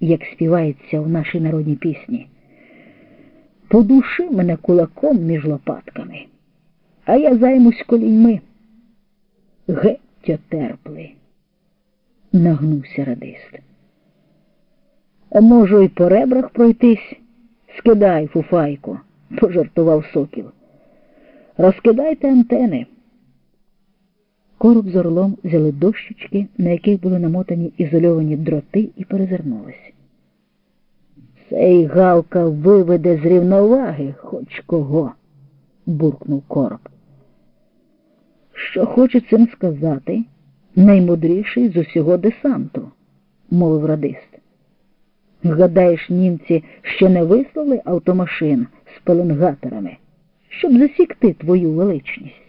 як співається в нашій народній пісні. Подуши мене кулаком між лопатками, а я займусь коліньми. Геть терпли, нагнувся радист. Можу й по ребрах пройтись, скидай, фуфайку, пожартував сокіл. Розкидайте антени. Короб з орлом взяли дощечки, на яких були намотані ізольовані дроти, і перезирнулись. Цей Галка виведе з рівноваги хоч кого, буркнув короб. Що хоче цим сказати, наймудріший з усього десанту, мовив радист. Гадаєш, німці ще не вислали автомашин з пеленгаторами, щоб засікти твою величність.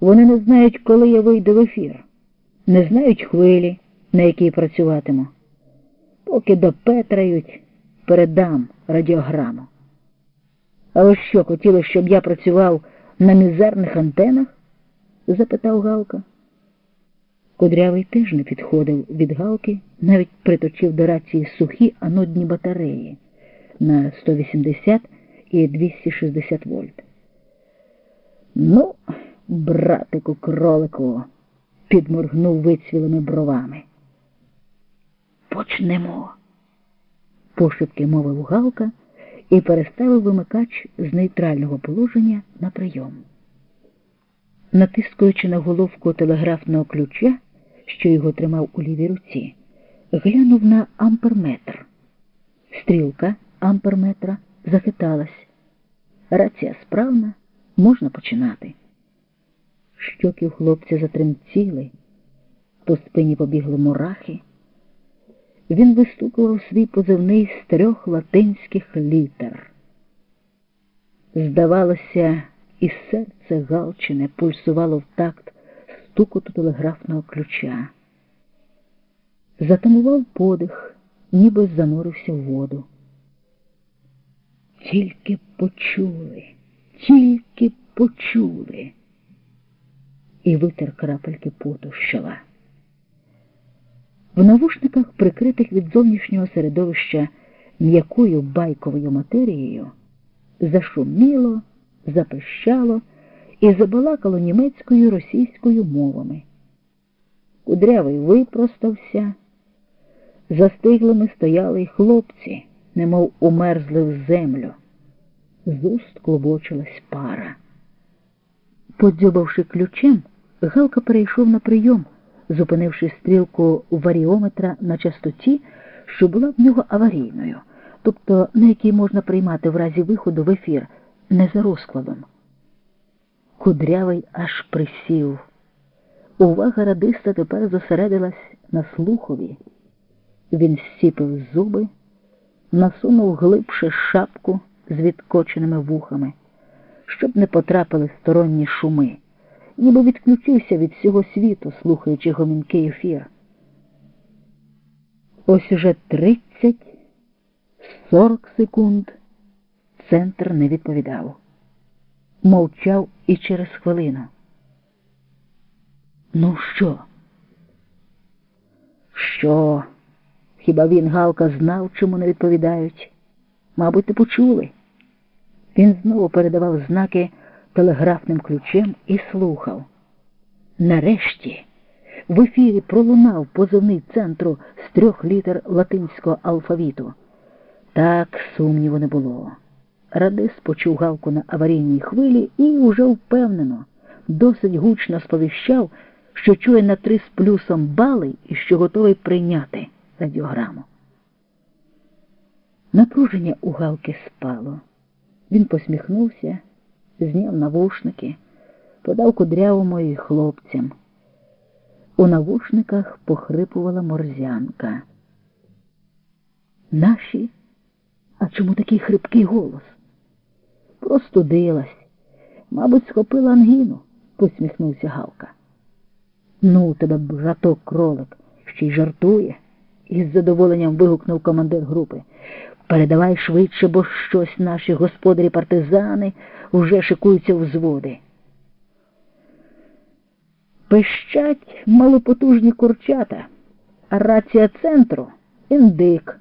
Вони не знають, коли я вийду в ефір, не знають хвилі, на якій працюватиму. Поки допетрають, передам радіограму. А ось що, хотіли, щоб я працював на мізерних антенах? запитав Галка. Кудрявий теж не підходив від Галки, навіть приточив до рації сухі анодні батареї на 180 і 260 вольт. Ну, братику кролику, підморгнув вицвілими бровами. Почнемо, пошепки мовив Галка і переставив вимикач з нейтрального положення на прийом. Натискуючи на головку телеграфного ключа, що його тримав у лівій руці, глянув на амперметр. Стрілка амперметра захиталась. Рація справна, можна починати. Щоки у хлопця затремтіли, по спині побігли мурахи. Він вистукував свій позивний з трьох латинських літер. Здавалося, і серце Галчине пульсувало в такт стукоту телеграфного ключа. Затамував подих, ніби занурився в воду. Тільки почули, тільки почули. І витер крапельки поту з чола. В навушниках, прикритих від зовнішнього середовища м'якою байковою матерією, зашуміло, запищало і забалакало німецькою російською мовами. Кудрявий випростався, застиглими стояли й хлопці, немов умерзли в землю. З уст клубочилась пара. Подзюбавши ключем, Галка перейшов на прийом зупинивши стрілку варіометра на частоті, що була в нього аварійною, тобто на якій можна приймати в разі виходу в ефір не за розкладом. Кудрявий аж присів. Увага радиста тепер зосередилась на слухові. Він сіпив зуби, насунув глибше шапку з відкоченими вухами, щоб не потрапили сторонні шуми ніби відключився від всього світу, слухаючи гомінкий ефір. Ось уже тридцять, сорок секунд центр не відповідав, мовчав і через хвилину. Ну що? Що? Хіба він Галка знав, чому не відповідають? Мабуть, не почули. Він знову передавав знаки телеграфним ключем і слухав. Нарешті в ефірі пролунав позивний центру з трьох літер латинського алфавіту. Так сумніву не було. Радис почув галку на аварійній хвилі і уже впевнено, досить гучно сповіщав, що чує на три з плюсом бали і що готовий прийняти радіограму. Напруження у галки спало. Він посміхнувся зняв навушники, подав кудрявому і хлопцям. У навушниках похрипувала морзянка. Наші? А чому такий хрипкий голос? Простудилась. Мабуть, схопила ангіну, посміхнувся Галка. Ну, тебе браток кролик, ще й жартує, із задоволенням вигукнув командир групи. Передавай швидше, бо щось наші господарі партизани уже шикуються у зводи. Пищать малопотужні курчата, а рація центру індик.